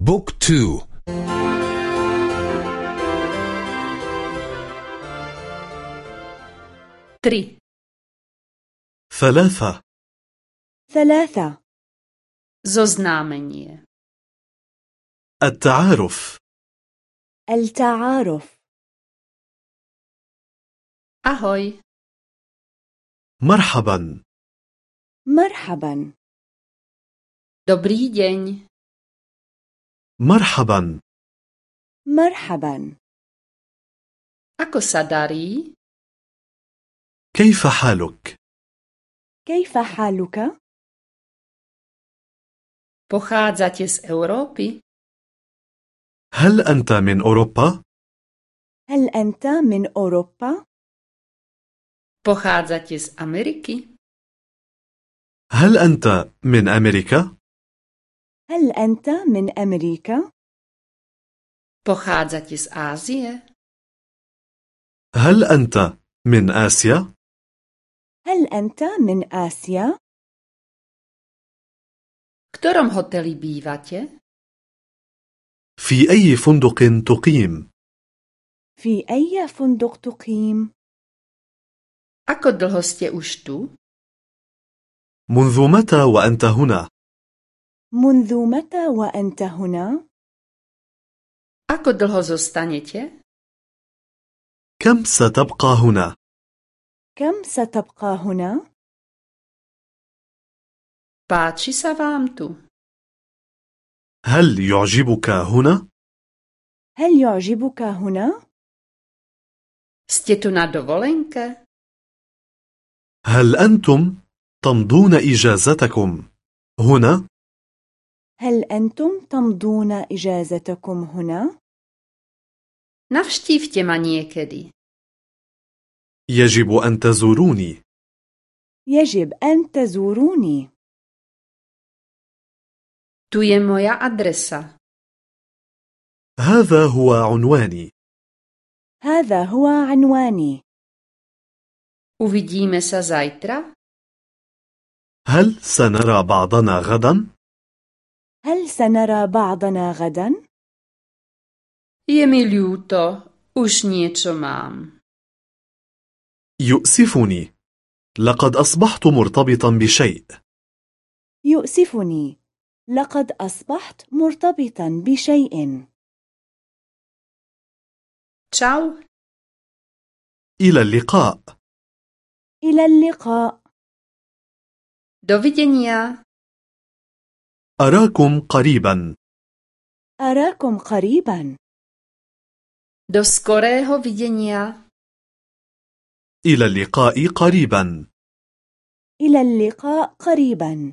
Book two. Tri. ثلاثة. ثلاثة. Zoznámenie التعارف. التعارف. Ahoj, مرحبا. مرحبا. Dobrý deň. مرحبا مرحبا Ako sa darí? كيف حالك؟ كيف حالك؟ Pochádzate z Európy? هل أنت من أوروبا؟ هل أنت من أوروبا؟ Pochádzate z Ameriky? هل أنت من أمريكا؟ هل أنت من أمريكا؟ Pochádzate z Ázie? هل أنت من آسيا؟ هل أنت من آسيا؟ V ktorom hoteli bývate? في أي فندق تقيم؟ في أي فندق تقيم؟ Ako dlho ste už tu? منذ متى وأنت هنا؟ منذ متى وأنت هنا؟ Ako dlho zostanete? كم ستبقى هنا؟ كم ستبقى هنا؟ Páči sa vám tu? هل يعجبك هنا؟ هل يعجبك هنا؟ Ste tu na dovolenke? هل أنتم تمضون إجازتكم هنا؟ هل أنتم تمضون إجازتكم هنا؟ Navštívte ma niekedy. يجب أن تزوروني يجب أن تزوروني Tu je moja adresa. هذا هو عنواني هذا هو عنواني Uvidíme sa zajtra? هل سنرى بعضنا غدا؟ هل سنرى بعضنا غدا؟ Ľúto, už niečo mám. يؤسفني لقد أصبحت مرتبطا بشيء يؤسفني لقد أصبحت مرتبطا بشيء Čau. إلى اللقاء إلى اللقاء Dovidenia. أراكم قريبا. أراكم قريبا. Do skorého videnia. إلى اللقاء قريبا. إلى اللقاء قريبا.